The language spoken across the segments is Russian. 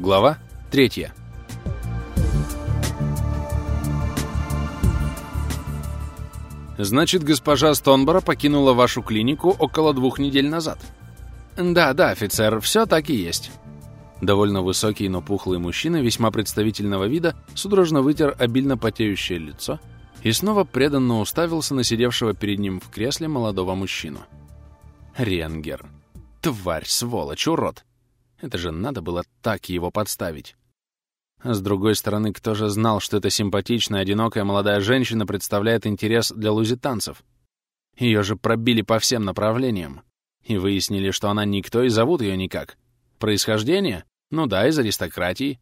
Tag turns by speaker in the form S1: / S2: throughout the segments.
S1: Глава 3. Значит, госпожа Стонбора покинула вашу клинику около двух недель назад? Да, да, офицер, все так и есть. Довольно высокий, но пухлый мужчина весьма представительного вида судорожно вытер обильно потеющее лицо и снова преданно уставился на сидевшего перед ним в кресле молодого мужчину. Ренгер. Тварь, сволочь, урод. Это же надо было так его подставить. А с другой стороны, кто же знал, что эта симпатичная, одинокая молодая женщина представляет интерес для лузитанцев? Ее же пробили по всем направлениям. И выяснили, что она никто и зовут ее никак. Происхождение? Ну да, из аристократии.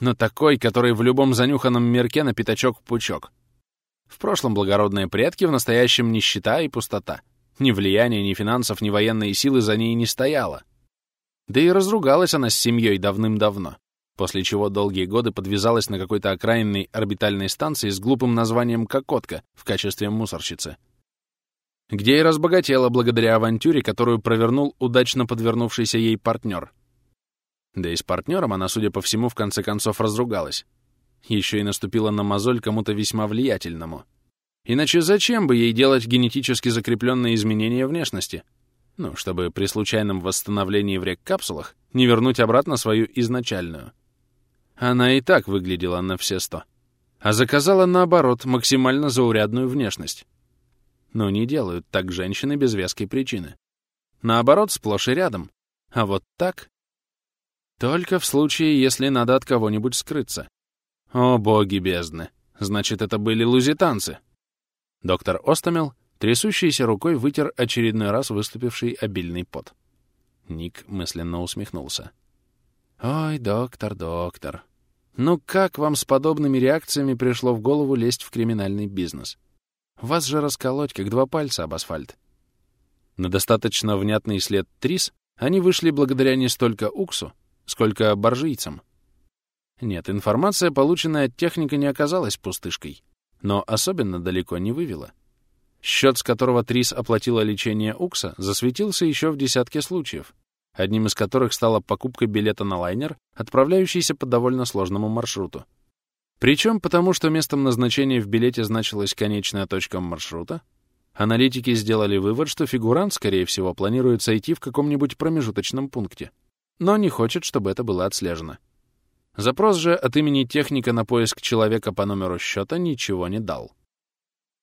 S1: Но такой, который в любом занюханном мирке на пятачок-пучок. В прошлом благородные предки, в настоящем нищета и пустота. Ни влияния, ни финансов, ни военной силы за ней не стояло. Да и разругалась она с семьей давным-давно, после чего долгие годы подвязалась на какой-то окраинной орбитальной станции с глупым названием «Кокотка» в качестве мусорщицы. Где и разбогатела благодаря авантюре, которую провернул удачно подвернувшийся ей партнер. Да и с партнером она, судя по всему, в конце концов разругалась. Еще и наступила на мозоль кому-то весьма влиятельному. Иначе зачем бы ей делать генетически закрепленные изменения внешности? Ну, чтобы при случайном восстановлении в рек-капсулах не вернуть обратно свою изначальную. Она и так выглядела на все сто. А заказала, наоборот, максимально заурядную внешность. Но не делают так женщины без веской причины. Наоборот, сплошь и рядом. А вот так... Только в случае, если надо от кого-нибудь скрыться. О, боги бездны! Значит, это были лузитанцы. Доктор Остамел Трясущейся рукой вытер очередной раз выступивший обильный пот. Ник мысленно усмехнулся. «Ой, доктор, доктор, ну как вам с подобными реакциями пришло в голову лезть в криминальный бизнес? Вас же расколоть, как два пальца об асфальт». На достаточно внятный след Трис они вышли благодаря не столько Уксу, сколько боржийцам. Нет, информация, полученная от техника, не оказалась пустышкой, но особенно далеко не вывела. Счет, с которого Трис оплатила лечение Укса, засветился еще в десятке случаев, одним из которых стала покупка билета на лайнер, отправляющийся по довольно сложному маршруту. Причем потому, что местом назначения в билете значилась конечная точка маршрута, аналитики сделали вывод, что фигурант, скорее всего, планирует сойти в каком-нибудь промежуточном пункте, но не хочет, чтобы это было отслежено. Запрос же от имени техника на поиск человека по номеру счета ничего не дал.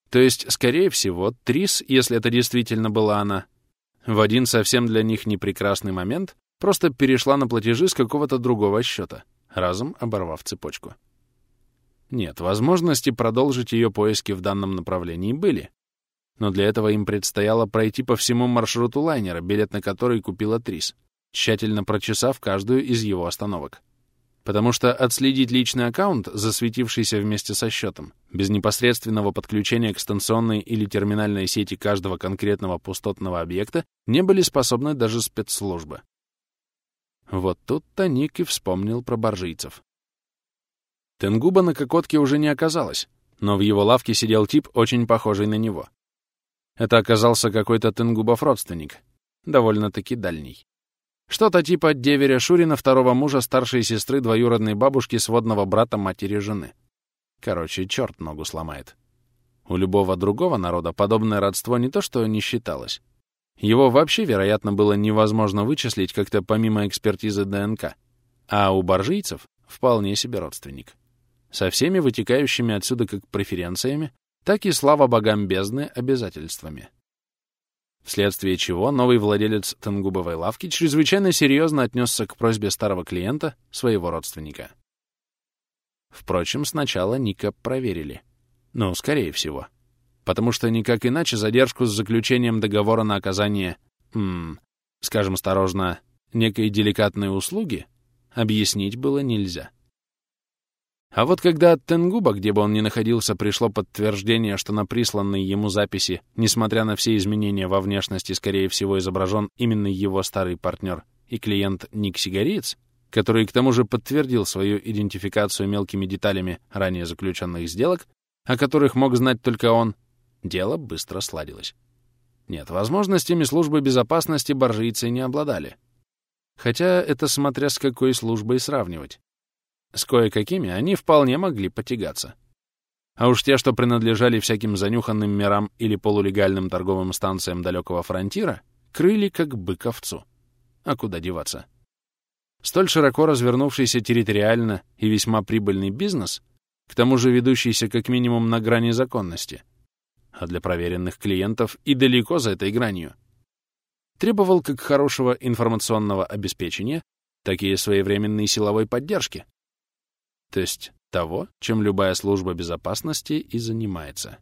S1: То есть, скорее всего, Трис, если это действительно была она, в один совсем для них непрекрасный момент просто перешла на платежи с какого-то другого счета, разом оборвав цепочку. Нет, возможности продолжить ее поиски в данном направлении были. Но для этого им предстояло пройти по всему маршруту лайнера, билет на который купила Трис, тщательно прочесав каждую из его остановок потому что отследить личный аккаунт, засветившийся вместе со счетом, без непосредственного подключения к станционной или терминальной сети каждого конкретного пустотного объекта, не были способны даже спецслужбы. Вот тут-то Ник и вспомнил про боржийцев. Тенгуба на Кокотке уже не оказалось, но в его лавке сидел тип, очень похожий на него. Это оказался какой-то Тенгубов родственник, довольно-таки дальний. Что-то типа деверя Шурина, второго мужа старшей сестры двоюродной бабушки сводного брата матери жены. Короче, черт ногу сломает. У любого другого народа подобное родство не то что не считалось. Его вообще, вероятно, было невозможно вычислить как-то помимо экспертизы ДНК. А у боржийцев вполне себе родственник. Со всеми вытекающими отсюда как преференциями, так и, слава богам бездны, обязательствами вследствие чего новый владелец тенгубовой лавки чрезвычайно серьезно отнесся к просьбе старого клиента, своего родственника. Впрочем, сначала Ника проверили. Ну, скорее всего. Потому что никак иначе задержку с заключением договора на оказание, м, скажем осторожно, некой деликатной услуги объяснить было нельзя. А вот когда от Тенгуба, где бы он ни находился, пришло подтверждение, что на присланной ему записи, несмотря на все изменения во внешности, скорее всего, изображен именно его старый партнер и клиент Ник Сигариц, который к тому же подтвердил свою идентификацию мелкими деталями ранее заключенных сделок, о которых мог знать только он, дело быстро сладилось. Нет, возможностями службы безопасности боржийцы не обладали. Хотя это смотря с какой службой сравнивать. С кое-какими они вполне могли потягаться. А уж те, что принадлежали всяким занюханным мирам или полулегальным торговым станциям далекого фронтира, крыли как бык овцу. А куда деваться? Столь широко развернувшийся территориально и весьма прибыльный бизнес, к тому же ведущийся как минимум на грани законности, а для проверенных клиентов и далеко за этой гранью, требовал как хорошего информационного обеспечения, так и своевременной силовой поддержки. То есть того, чем любая служба безопасности и занимается.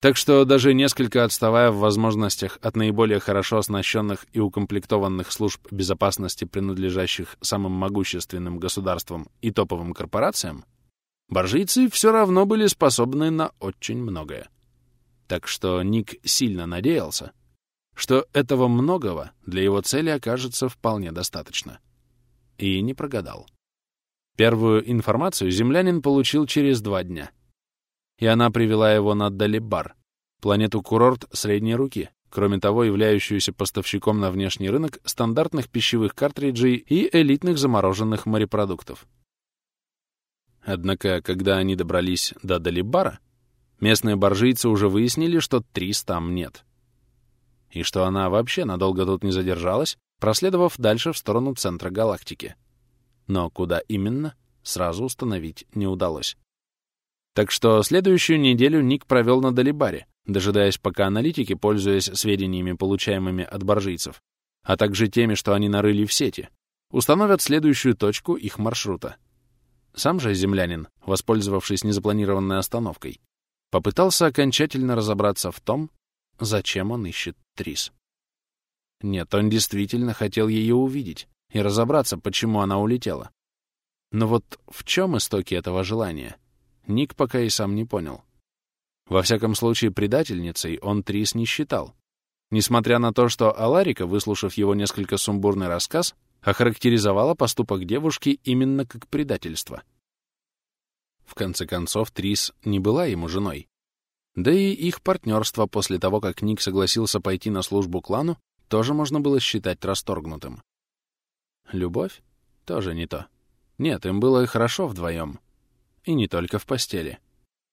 S1: Так что даже несколько отставая в возможностях от наиболее хорошо оснащенных и укомплектованных служб безопасности, принадлежащих самым могущественным государствам и топовым корпорациям, боржийцы все равно были способны на очень многое. Так что Ник сильно надеялся, что этого многого для его цели окажется вполне достаточно. И не прогадал. Первую информацию землянин получил через два дня — и она привела его на Далибар, планету-курорт средней руки, кроме того, являющуюся поставщиком на внешний рынок стандартных пищевых картриджей и элитных замороженных морепродуктов. Однако, когда они добрались до Далибара, местные боржийцы уже выяснили, что Трис там нет. И что она вообще надолго тут не задержалась, проследовав дальше в сторону центра галактики. Но куда именно, сразу установить не удалось. Так что следующую неделю Ник провел на Далибаре, дожидаясь, пока аналитики, пользуясь сведениями, получаемыми от боржийцев, а также теми, что они нарыли в сети, установят следующую точку их маршрута. Сам же землянин, воспользовавшись незапланированной остановкой, попытался окончательно разобраться в том, зачем он ищет Трис. Нет, он действительно хотел ее увидеть и разобраться, почему она улетела. Но вот в чем истоки этого желания — Ник пока и сам не понял. Во всяком случае, предательницей он Трис не считал. Несмотря на то, что Аларика, выслушав его несколько сумбурный рассказ, охарактеризовала поступок девушки именно как предательство. В конце концов, Трис не была ему женой. Да и их партнерство после того, как Ник согласился пойти на службу клану, тоже можно было считать расторгнутым. Любовь? Тоже не то. Нет, им было и хорошо вдвоем. И не только в постели.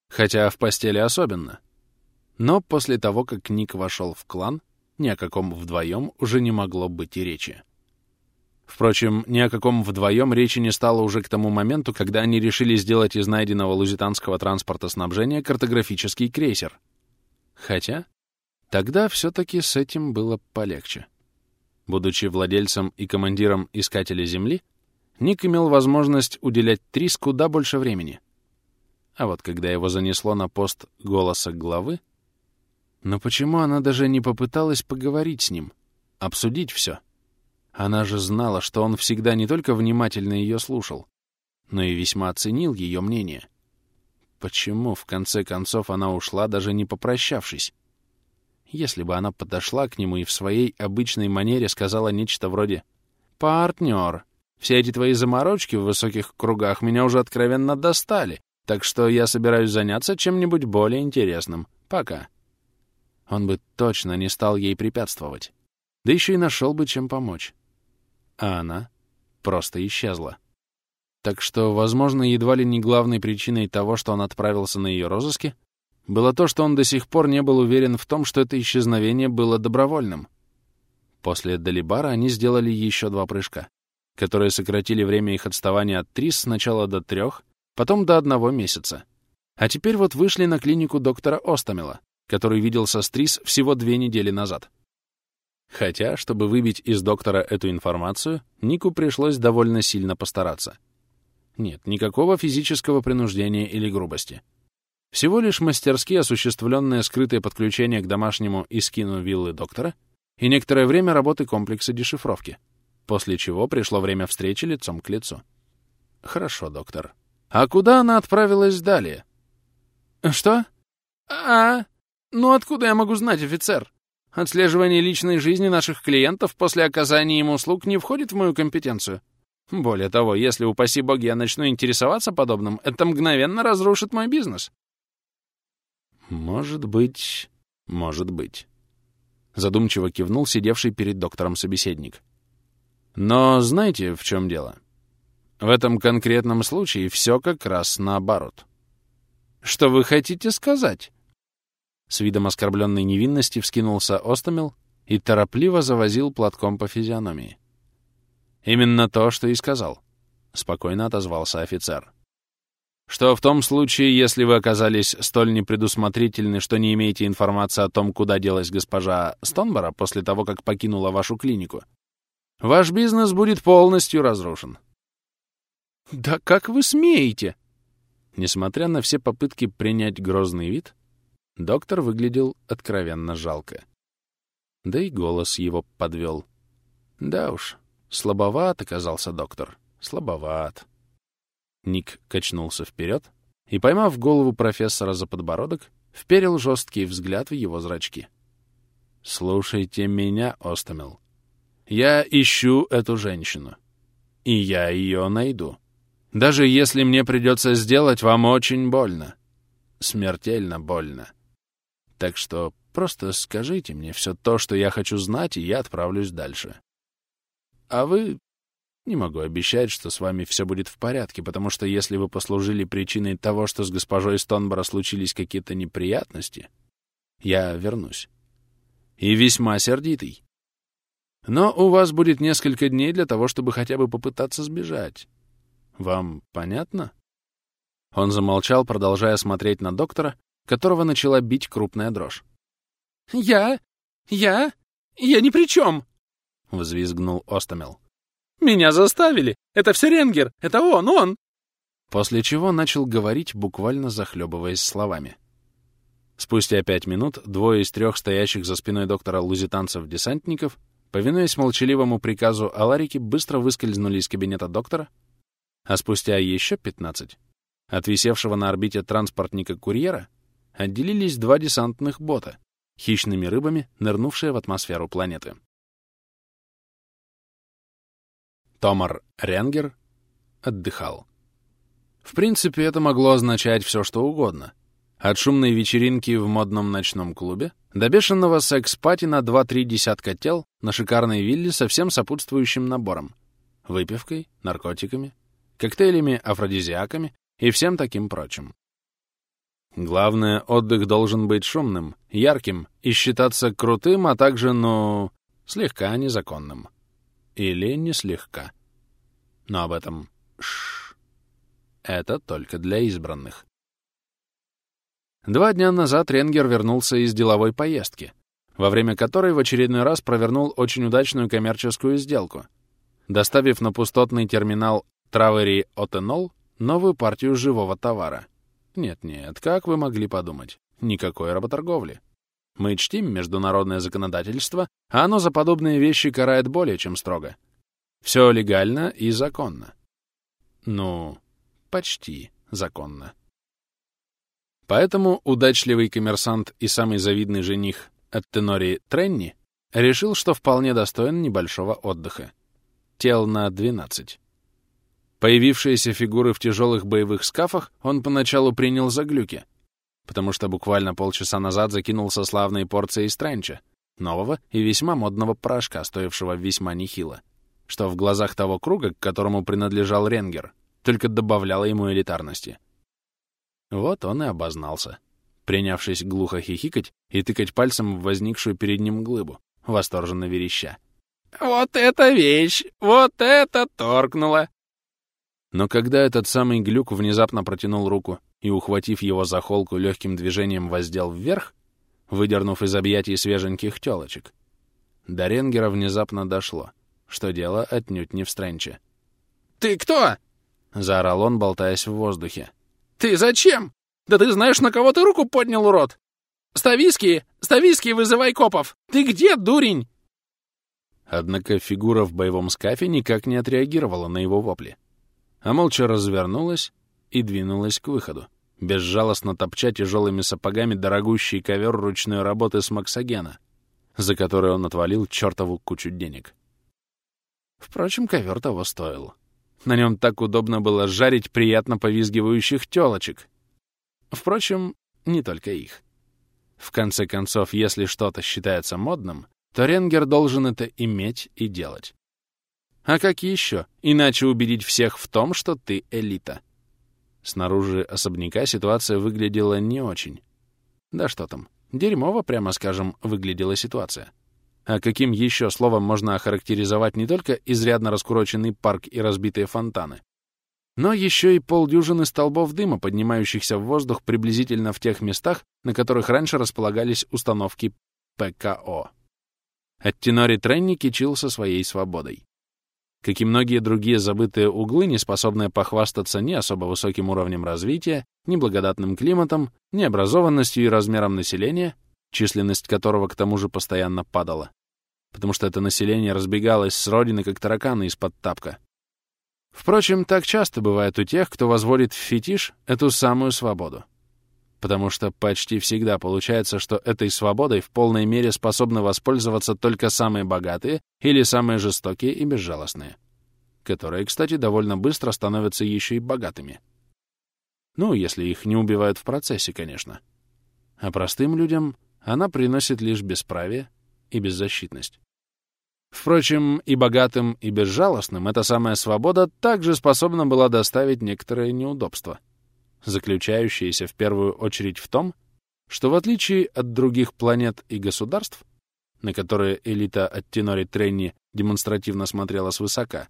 S1: Хотя в постели особенно. Но после того, как Ник вошел в клан, ни о каком вдвоем уже не могло быть и речи. Впрочем, ни о каком вдвоем речи не стало уже к тому моменту, когда они решили сделать из найденного лузитанского транспорта снабжения картографический крейсер. Хотя тогда все-таки с этим было полегче. Будучи владельцем и командиром Искателя Земли, Ник имел возможность уделять Трис куда больше времени. А вот когда его занесло на пост голоса главы, но почему она даже не попыталась поговорить с ним, обсудить все? Она же знала, что он всегда не только внимательно ее слушал, но и весьма оценил ее мнение. Почему, в конце концов, она ушла, даже не попрощавшись? Если бы она подошла к нему и в своей обычной манере сказала нечто вроде «Партнер, все эти твои заморочки в высоких кругах меня уже откровенно достали, так что я собираюсь заняться чем-нибудь более интересным. Пока. Он бы точно не стал ей препятствовать. Да еще и нашел бы, чем помочь. А она просто исчезла. Так что, возможно, едва ли не главной причиной того, что он отправился на ее розыски, было то, что он до сих пор не был уверен в том, что это исчезновение было добровольным. После Далибара они сделали еще два прыжка которые сократили время их отставания от Трис сначала до трех, потом до одного месяца. А теперь вот вышли на клинику доктора Остамела, который виделся с Трис всего две недели назад. Хотя, чтобы выбить из доктора эту информацию, Нику пришлось довольно сильно постараться. Нет, никакого физического принуждения или грубости. Всего лишь мастерски осуществленное скрытое подключение к домашнему искину виллы доктора и некоторое время работы комплекса дешифровки — после чего пришло время встречи лицом к лицу. «Хорошо, доктор. А куда она отправилась далее?» «Что? А, ну откуда я могу знать, офицер? Отслеживание личной жизни наших клиентов после оказания им услуг не входит в мою компетенцию. Более того, если, упаси боги, я начну интересоваться подобным, это мгновенно разрушит мой бизнес». «Может быть, может быть». Задумчиво кивнул сидевший перед доктором собеседник. Но знаете, в чем дело? В этом конкретном случае все как раз наоборот. Что вы хотите сказать? С видом оскорбленной невинности вскинулся Остамил и торопливо завозил платком по физиономии. «Именно то, что и сказал», — спокойно отозвался офицер. «Что в том случае, если вы оказались столь непредусмотрительны, что не имеете информации о том, куда делась госпожа Стонбора после того, как покинула вашу клинику, ваш бизнес будет полностью разрушен». «Да как вы смеете?» Несмотря на все попытки принять грозный вид, доктор выглядел откровенно жалко. Да и голос его подвел. Да уж, слабоват оказался доктор. Слабоват. Ник качнулся вперед и, поймав голову профессора за подбородок, вперил жесткий взгляд в его зрачки. «Слушайте меня, Остамел. Я ищу эту женщину. И я ее найду. Даже если мне придется сделать вам очень больно. Смертельно больно. Так что просто скажите мне все то, что я хочу знать, и я отправлюсь дальше. А вы... Не могу обещать, что с вами все будет в порядке, потому что если вы послужили причиной того, что с госпожой Стонбора случились какие-то неприятности, я вернусь. И весьма сердитый. Но у вас будет несколько дней для того, чтобы хотя бы попытаться сбежать. Вам понятно?» Он замолчал, продолжая смотреть на доктора, которого начала бить крупная дрожь.
S2: «Я? Я? Я ни при чем!»
S1: — взвизгнул Остамел.
S2: «Меня заставили! Это все Ренгер! Это он, он!»
S1: После чего начал говорить, буквально захлебываясь словами. Спустя пять минут двое из трех стоящих за спиной доктора лузитанцев-десантников, повинуясь молчаливому приказу Аларики, быстро выскользнули из кабинета доктора, а спустя еще пятнадцать от висевшего на орбите транспортника-курьера отделились два десантных бота, хищными рыбами, нырнувшие в атмосферу планеты. Томар Ренгер отдыхал. В принципе, это могло означать все, что угодно. От шумной вечеринки в модном ночном клубе до бешеного секс-пати на 2-3 десятка тел на шикарной вилле со всем сопутствующим набором. Выпивкой, наркотиками, коктейлями-афродизиаками и всем таким прочим. Главное, отдых должен быть шумным, ярким и считаться крутым, а также, ну, слегка незаконным. Или не слегка. Но об этом шш. Это только для избранных. Два дня назад Ренгер вернулся из деловой поездки, во время которой в очередной раз провернул очень удачную коммерческую сделку, доставив на пустотный терминал Травери Отенол новую партию живого товара. Нет-нет, как вы могли подумать? Никакой работорговли. Мы чтим международное законодательство, а оно за подобные вещи карает более чем строго. Все легально и законно. Ну, почти законно. Поэтому удачливый коммерсант и самый завидный жених от Тенори Тренни решил, что вполне достоин небольшого отдыха. Тел на 12. Появившиеся фигуры в тяжелых боевых скафах он поначалу принял за глюки, потому что буквально полчаса назад закинулся славной порцией стрэнча, нового и весьма модного порошка, стоившего весьма нехило, что в глазах того круга, к которому принадлежал Ренгер, только добавляло ему элитарности. Вот он и обознался, принявшись глухо хихикать и тыкать пальцем в возникшую перед ним глыбу, восторженно вереща.
S2: «Вот это вещь! Вот это торкнуло!
S1: Но когда этот самый глюк внезапно протянул руку и, ухватив его за холку, легким движением воздел вверх, выдернув из объятий свеженьких телочек, до Ренгера внезапно дошло, что дело отнюдь не в стренче.
S2: «Ты кто?»
S1: — заорал он, болтаясь в воздухе.
S2: «Ты зачем? Да ты знаешь, на кого ты руку поднял, урод! Стависки! Стависки, вызывай копов! Ты где, дурень?»
S1: Однако фигура в боевом скафе никак не отреагировала на его вопли а молча развернулась и двинулась к выходу, безжалостно топча тяжелыми сапогами дорогущий ковер ручной работы с Максогена, за который он отвалил чертову кучу денег. Впрочем, ковер того стоил. На нем так удобно было жарить приятно повизгивающих телочек. Впрочем, не только их. В конце концов, если что-то считается модным, то Ренгер должен это иметь и делать. А как еще? Иначе убедить всех в том, что ты элита. Снаружи особняка ситуация выглядела не очень. Да что там, дерьмово, прямо скажем, выглядела ситуация. А каким еще словом можно охарактеризовать не только изрядно раскуроченный парк и разбитые фонтаны, но еще и полдюжины столбов дыма, поднимающихся в воздух приблизительно в тех местах, на которых раньше располагались установки ПКО. Аттенори Тренни кичился своей свободой. Как и многие другие забытые углы, не способные похвастаться ни особо высоким уровнем развития, ни благодатным климатом, ни образованностью и размером населения, численность которого к тому же постоянно падала, потому что это население разбегалось с родины, как тараканы из-под тапка. Впрочем, так часто бывает у тех, кто возводит в фетиш эту самую свободу потому что почти всегда получается, что этой свободой в полной мере способны воспользоваться только самые богатые или самые жестокие и безжалостные, которые, кстати, довольно быстро становятся еще и богатыми. Ну, если их не убивают в процессе, конечно. А простым людям она приносит лишь бесправие и беззащитность. Впрочем, и богатым, и безжалостным эта самая свобода также способна была доставить некоторые неудобства — заключающаяся в первую очередь в том, что в отличие от других планет и государств, на которые элита от Тенори Тренни демонстративно смотрела свысока,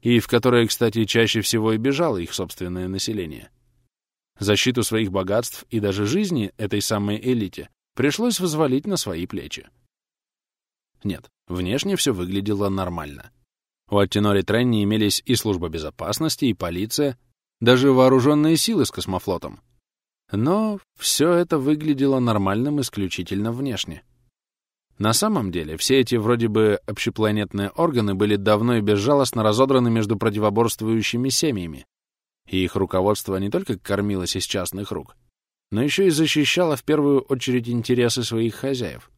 S1: и в которые, кстати, чаще всего и бежало их собственное население, защиту своих богатств и даже жизни этой самой элите пришлось взвалить на свои плечи. Нет, внешне все выглядело нормально. У Аттенори Тренни имелись и служба безопасности, и полиция, даже вооруженные силы с космофлотом. Но все это выглядело нормальным исключительно внешне. На самом деле, все эти вроде бы общепланетные органы были давно и безжалостно разодраны между противоборствующими семьями, и их руководство не только кормилось из частных рук, но еще и защищало в первую очередь интересы своих хозяев.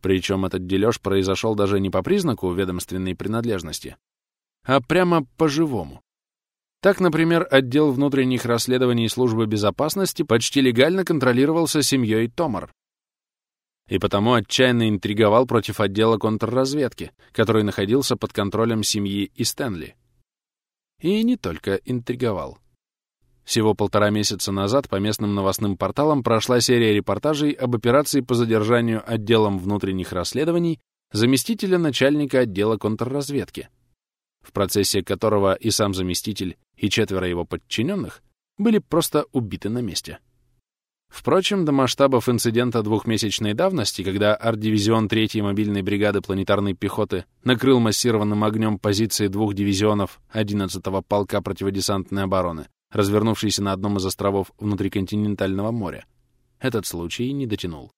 S1: Причем этот дележ произошел даже не по признаку ведомственной принадлежности, а прямо по-живому. Так, например, отдел внутренних расследований службы безопасности почти легально контролировался семьей Томар. И потому отчаянно интриговал против отдела контрразведки, который находился под контролем семьи и Стэнли. И не только интриговал. Всего полтора месяца назад по местным новостным порталам прошла серия репортажей об операции по задержанию отделом внутренних расследований заместителя начальника отдела контрразведки, в процессе которого и сам заместитель, и четверо его подчиненных были просто убиты на месте. Впрочем, до масштабов инцидента двухмесячной давности, когда арт-дивизион 3-й мобильной бригады планетарной пехоты накрыл массированным огнем позиции двух дивизионов 11-го полка противодесантной обороны, развернувшийся на одном из островов внутриконтинентального моря, этот случай не дотянул.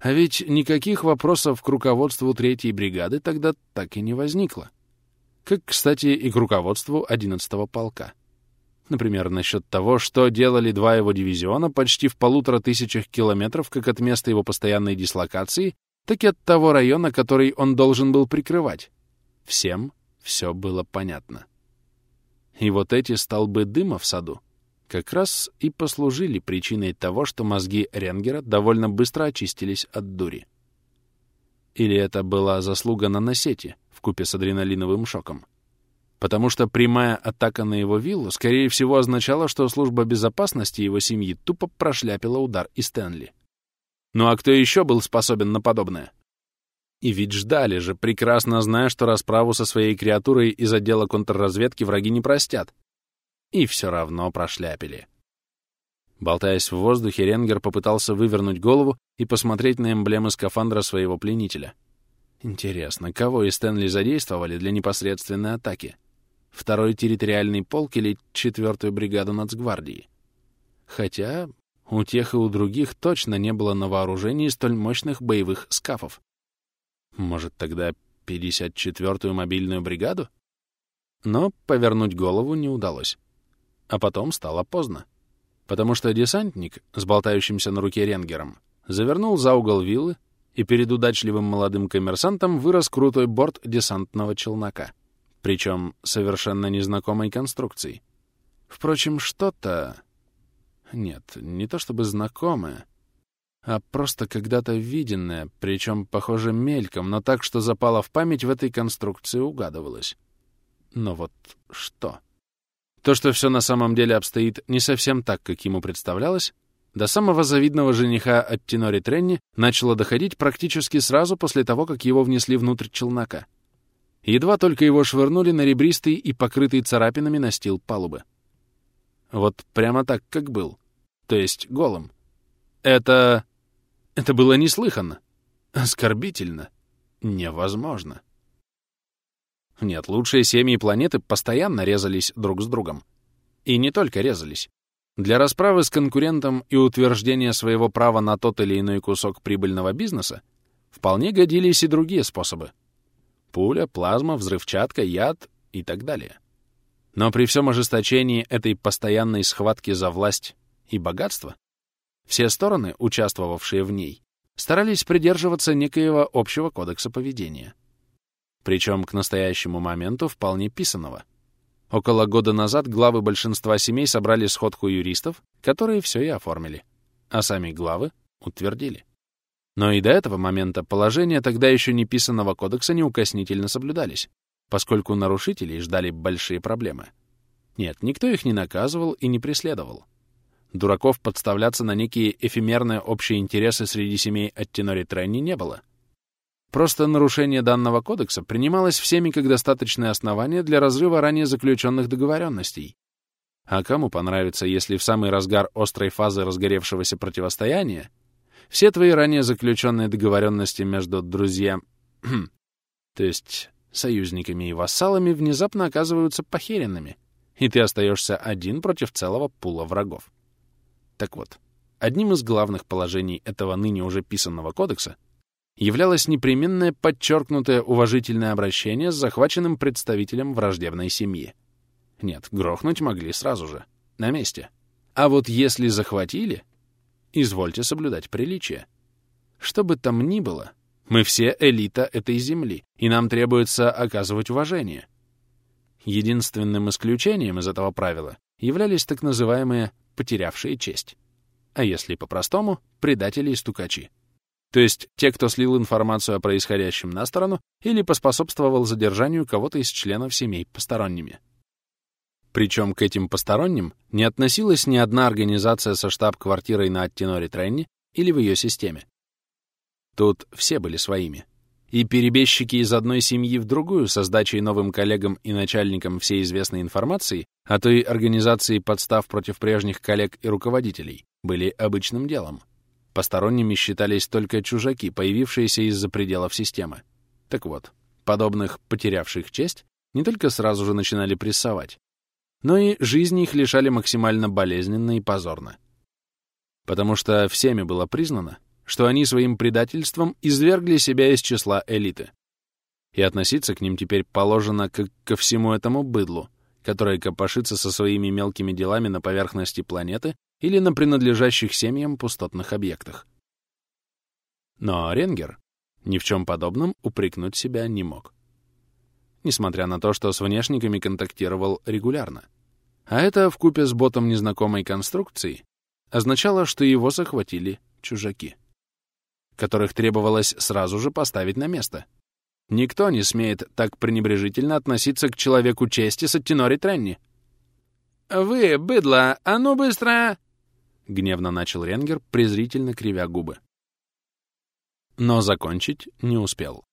S1: А ведь никаких вопросов к руководству 3-й бригады тогда так и не возникло. Как, кстати, и к руководству 11-го полка. Например, насчет того, что делали два его дивизиона почти в полутора тысячах километров как от места его постоянной дислокации, так и от того района, который он должен был прикрывать. Всем все было понятно. И вот эти столбы дыма в саду как раз и послужили причиной того, что мозги Ренгера довольно быстро очистились от дури. Или это была заслуга на насете — вкупе с адреналиновым шоком. Потому что прямая атака на его виллу, скорее всего, означала, что служба безопасности его семьи тупо прошляпила удар из Стэнли. Ну а кто еще был способен на подобное? И ведь ждали же, прекрасно зная, что расправу со своей креатурой из отдела контрразведки враги не простят. И все равно прошляпили. Болтаясь в воздухе, Ренгер попытался вывернуть голову и посмотреть на эмблемы скафандра своего пленителя — Интересно, кого из Стэнли задействовали для непосредственной атаки? Второй территориальный полк или четвертую бригаду нацгвардии? Хотя у тех и у других точно не было на вооружении столь мощных боевых скафов. Может, тогда 54-ю мобильную бригаду? Но повернуть голову не удалось. А потом стало поздно. Потому что десантник с болтающимся на руке ренгером завернул за угол виллы, и перед удачливым молодым коммерсантом вырос крутой борт десантного челнока, причем совершенно незнакомой конструкции. Впрочем, что-то... Нет, не то чтобы знакомое, а просто когда-то виденное, причем, похоже, мельком, но так, что запало в память, в этой конструкции угадывалось. Но вот что? То, что все на самом деле обстоит не совсем так, как ему представлялось, до самого завидного жениха от Тинори Тренни начало доходить практически сразу после того, как его внесли внутрь челнока. Едва только его швырнули на ребристый и покрытый царапинами настил палубы. Вот прямо так, как был. То есть голым. Это... Это было неслыханно. Оскорбительно. Невозможно. Нет, лучшие семьи планеты постоянно резались друг с другом. И не только резались. Для расправы с конкурентом и утверждения своего права на тот или иной кусок прибыльного бизнеса вполне годились и другие способы. Пуля, плазма, взрывчатка, яд и так далее. Но при всем ожесточении этой постоянной схватки за власть и богатство, все стороны, участвовавшие в ней, старались придерживаться некоего общего кодекса поведения. Причем к настоящему моменту вполне писанного. Около года назад главы большинства семей собрали сходку юристов, которые все и оформили, а сами главы утвердили. Но и до этого момента положения тогда еще не писанного кодекса неукоснительно соблюдались, поскольку нарушителей ждали большие проблемы. Нет, никто их не наказывал и не преследовал. Дураков подставляться на некие эфемерные общие интересы среди семей от Тенори Тренни не было. Просто нарушение данного кодекса принималось всеми как достаточное основание для разрыва ранее заключенных договоренностей. А кому понравится, если в самый разгар острой фазы разгоревшегося противостояния все твои ранее заключенные договоренности между друзьями, то есть союзниками и вассалами, внезапно оказываются похеренными, и ты остаешься один против целого пула врагов. Так вот, одним из главных положений этого ныне уже писанного кодекса являлось непременное подчеркнутое уважительное обращение с захваченным представителем враждебной семьи. Нет, грохнуть могли сразу же, на месте. А вот если захватили, извольте соблюдать приличие. Что бы там ни было, мы все элита этой земли, и нам требуется оказывать уважение. Единственным исключением из этого правила являлись так называемые «потерявшие честь». А если по-простому — предатели и стукачи. То есть те, кто слил информацию о происходящем на сторону или поспособствовал задержанию кого-то из членов семей посторонними. Причем к этим посторонним не относилась ни одна организация со штаб-квартирой на Аттеноре Тренни или в ее системе. Тут все были своими. И перебежчики из одной семьи в другую со сдачей новым коллегам и начальникам всей известной информации о той организации подстав против прежних коллег и руководителей были обычным делом. Посторонними считались только чужаки, появившиеся из-за пределов системы. Так вот, подобных потерявших честь не только сразу же начинали прессовать, но и жизни их лишали максимально болезненно и позорно. Потому что всеми было признано, что они своим предательством извергли себя из числа элиты. И относиться к ним теперь положено как ко всему этому быдлу, которое копошится со своими мелкими делами на поверхности планеты или на принадлежащих семьям пустотных объектах. Но Ренгер ни в чем подобном упрекнуть себя не мог несмотря на то, что с внешниками контактировал регулярно. А это, вкупе с ботом незнакомой конструкции, означало, что его захватили чужаки, которых требовалось сразу же поставить на место. Никто не смеет так пренебрежительно относиться к человеку чести с Аттинори Тренни. «Вы, быдло, а ну быстро!» — гневно начал Ренгер, презрительно кривя губы. Но закончить не успел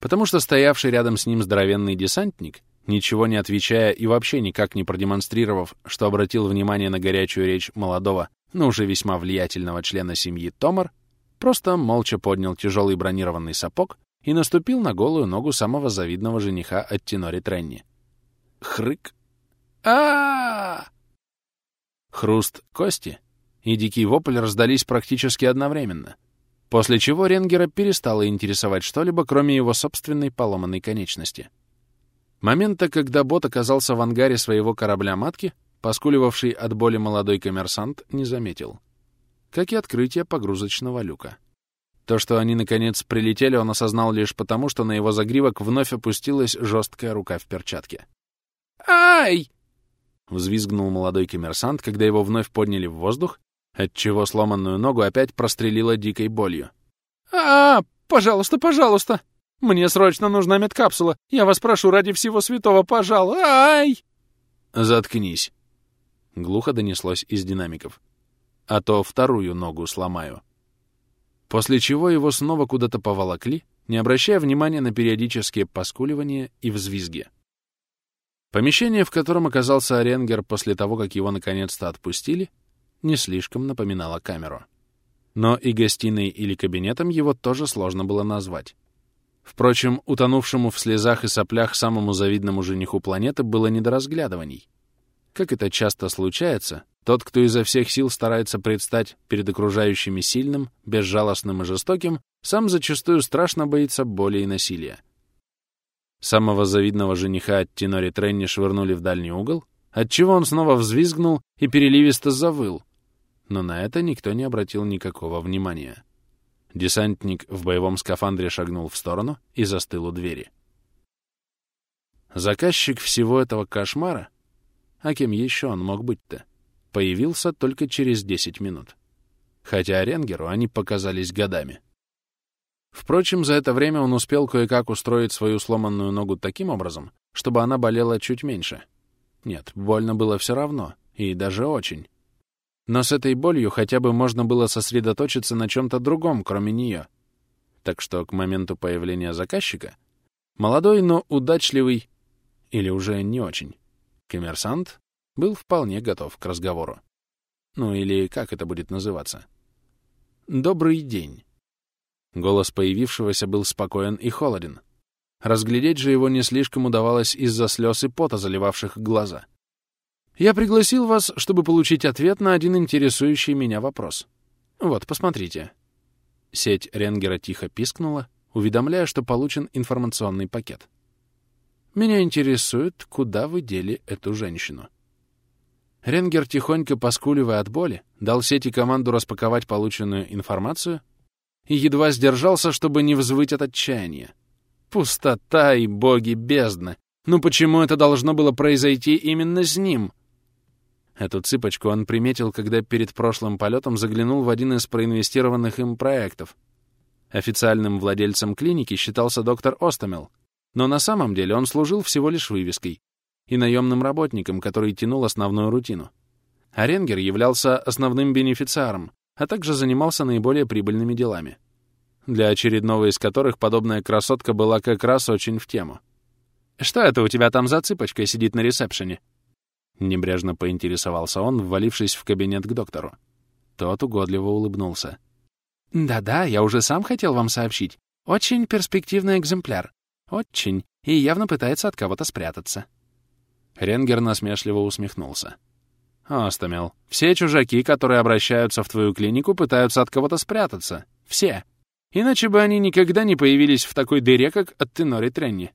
S1: потому что стоявший рядом с ним здоровенный десантник, ничего не отвечая и вообще никак не продемонстрировав, что обратил внимание на горячую речь молодого, но уже весьма влиятельного члена семьи Томар, просто молча поднял тяжелый бронированный сапог и наступил на голую ногу самого завидного жениха от Тинори Тренни. Хрык! а Хруст кости и дикий вопль раздались практически одновременно — После чего Ренгера перестало интересовать что-либо, кроме его собственной поломанной конечности. Момента, когда бот оказался в ангаре своего корабля-матки, поскуливавший от боли молодой коммерсант не заметил. Как и открытие погрузочного люка. То, что они наконец прилетели, он осознал лишь потому, что на его загривок вновь опустилась жесткая рука в перчатке.
S2: «Ай!»
S1: — взвизгнул молодой коммерсант, когда его вновь подняли в воздух, отчего сломанную ногу опять прострелила дикой болью.
S2: а, -а, -а Пожалуйста, пожалуйста! Мне срочно нужна медкапсула! Я вас прошу ради всего святого, пожалуй! Ай!»
S1: «Заткнись!» — глухо донеслось из динамиков. «А то вторую ногу сломаю». После чего его снова куда-то поволокли, не обращая внимания на периодические поскуливания и взвизги. Помещение, в котором оказался Оренгер после того, как его наконец-то отпустили, не слишком напоминало камеру. Но и гостиной или кабинетом его тоже сложно было назвать. Впрочем, утонувшему в слезах и соплях самому завидному жениху планеты было не до разглядываний. Как это часто случается, тот, кто изо всех сил старается предстать перед окружающими сильным, безжалостным и жестоким, сам зачастую страшно боится боли и насилия. Самого завидного жениха от Тинори Тренни швырнули в дальний угол, отчего он снова взвизгнул и переливисто завыл. Но на это никто не обратил никакого внимания. Десантник в боевом скафандре шагнул в сторону и застыл у двери. Заказчик всего этого кошмара, а кем еще он мог быть-то, появился только через 10 минут. Хотя Ренгеру они показались годами. Впрочем, за это время он успел кое-как устроить свою сломанную ногу таким образом, чтобы она болела чуть меньше. Нет, больно было все равно, и даже очень. Но с этой болью хотя бы можно было сосредоточиться на чем-то другом, кроме нее. Так что к моменту появления заказчика молодой, но удачливый, или уже не очень, коммерсант был вполне готов к разговору. Ну или как это будет называться? «Добрый день». Голос появившегося был спокоен и холоден. Разглядеть же его не слишком удавалось из-за слез и пота, заливавших глаза. «Я пригласил вас, чтобы получить ответ на один интересующий меня вопрос. Вот, посмотрите». Сеть Ренгера тихо пискнула, уведомляя, что получен информационный пакет. «Меня интересует, куда вы дели эту женщину». Ренгер, тихонько поскуливая от боли, дал сети команду распаковать полученную информацию и едва сдержался, чтобы не взвыть от отчаяния. Пустота и боги бездны. Ну почему это должно было произойти именно с ним? Эту цыпочку он приметил, когда перед прошлым полетом заглянул в один из проинвестированных им проектов. Официальным владельцем клиники считался доктор Остамел, но на самом деле он служил всего лишь вывеской и наемным работником, который тянул основную рутину. А Ренгер являлся основным бенефициаром, а также занимался наиболее прибыльными делами, для очередного из которых подобная красотка была как раз очень в тему. «Что это у тебя там за цыпочка сидит на ресепшене?» Небрежно поинтересовался он, ввалившись в кабинет к доктору. Тот угодливо улыбнулся. «Да-да, я уже сам хотел вам сообщить. Очень перспективный экземпляр. Очень. И явно пытается от кого-то спрятаться». Ренгер насмешливо усмехнулся. «Остамел, все чужаки, которые обращаются в твою клинику, пытаются от кого-то спрятаться. Все. Иначе бы они никогда не появились в такой дыре, как от Тенори Тренни».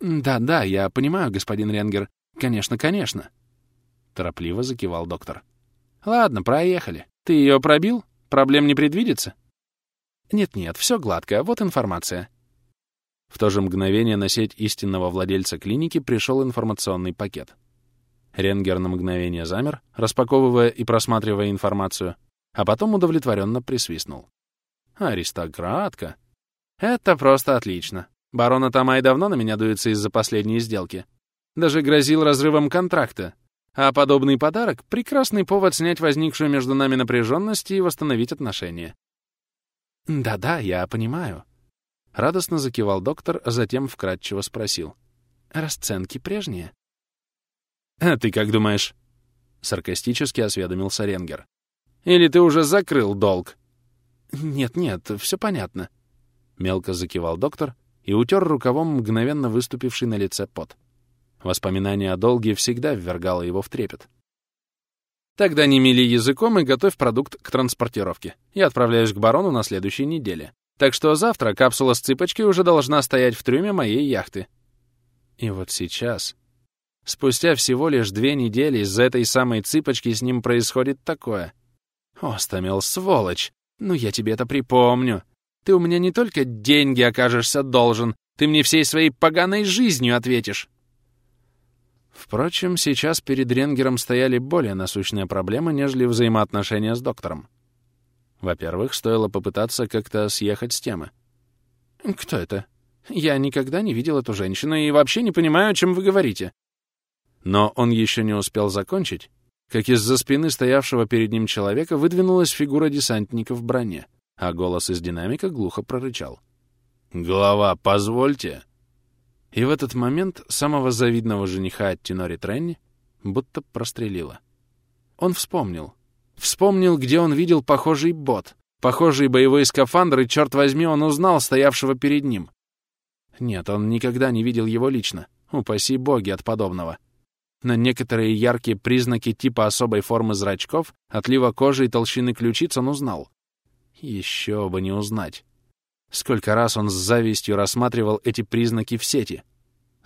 S1: «Да-да, я понимаю, господин Ренгер. Конечно, конечно». Торопливо закивал доктор. «Ладно, проехали. Ты ее пробил? Проблем не предвидится?» «Нет-нет, все гладко. Вот информация. В то же мгновение на сеть истинного владельца клиники пришел информационный пакет. Ренгер на мгновение замер, распаковывая и просматривая информацию, а потом удовлетворенно присвистнул. «Аристократка! Это просто отлично. Барона Тамай давно на меня дуется из-за последней сделки. Даже грозил разрывом контракта. А подобный подарок — прекрасный повод снять возникшую между нами напряженность и восстановить отношения». «Да-да, я понимаю», Радостно закивал доктор, а затем вкратчиво спросил. «Расценки прежние?» «А ты как думаешь?» Саркастически осведомился Ренгер. «Или ты уже закрыл долг?» «Нет-нет, все понятно», — мелко закивал доктор и утер рукавом мгновенно выступивший на лице пот. Воспоминание о долге всегда ввергало его в трепет. «Тогда не мели языком и готовь продукт к транспортировке. Я отправляюсь к барону на следующей неделе. Так что завтра капсула с цыпочкой уже должна стоять в трюме моей яхты. И вот сейчас, спустя всего лишь две недели, из-за этой самой цыпочки с ним происходит такое. Остамел, сволочь! Ну я тебе это припомню. Ты у меня не только деньги окажешься должен, ты мне всей своей поганой жизнью ответишь. Впрочем, сейчас перед Ренгером стояли более насущные проблемы, нежели взаимоотношения с доктором. Во-первых, стоило попытаться как-то съехать с темы.
S2: «Кто это? Я никогда не видел эту женщину и вообще не понимаю, о чем вы говорите».
S1: Но он еще не успел закончить, как из-за спины стоявшего перед ним человека выдвинулась фигура десантника в броне, а голос из динамика глухо прорычал. «Глава, позвольте!» И в этот момент самого завидного жениха от Тинори Тренни будто прострелило. Он вспомнил. Вспомнил, где он видел похожий бот, похожий боевой скафандр, и, черт возьми, он узнал стоявшего перед ним. Нет, он никогда не видел его лично. Упаси боги от подобного. На некоторые яркие признаки типа особой формы зрачков, отлива кожи и толщины ключиц он узнал. Еще бы не узнать. Сколько раз он с завистью рассматривал эти признаки в сети.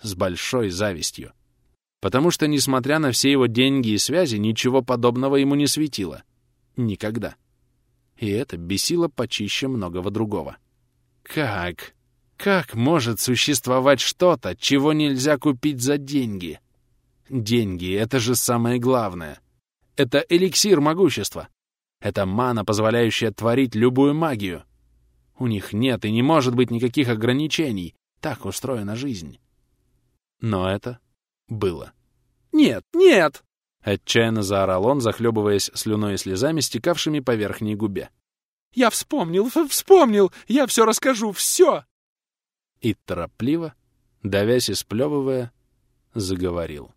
S1: С большой завистью. Потому что, несмотря на все его деньги и связи, ничего подобного ему не светило. Никогда. И это бесило почище многого другого. Как? Как может существовать что-то, чего нельзя купить за деньги? Деньги — это же самое главное. Это эликсир могущества. Это мана, позволяющая творить любую магию. У них нет и не может быть никаких ограничений. Так устроена жизнь. Но это было.
S2: «Нет, нет!»
S1: — отчаянно заорал он, захлебываясь слюной и слезами, стекавшими по верхней губе.
S2: «Я вспомнил, вспомнил! Я все расскажу, все!»
S1: И торопливо, давясь и сплевывая, заговорил.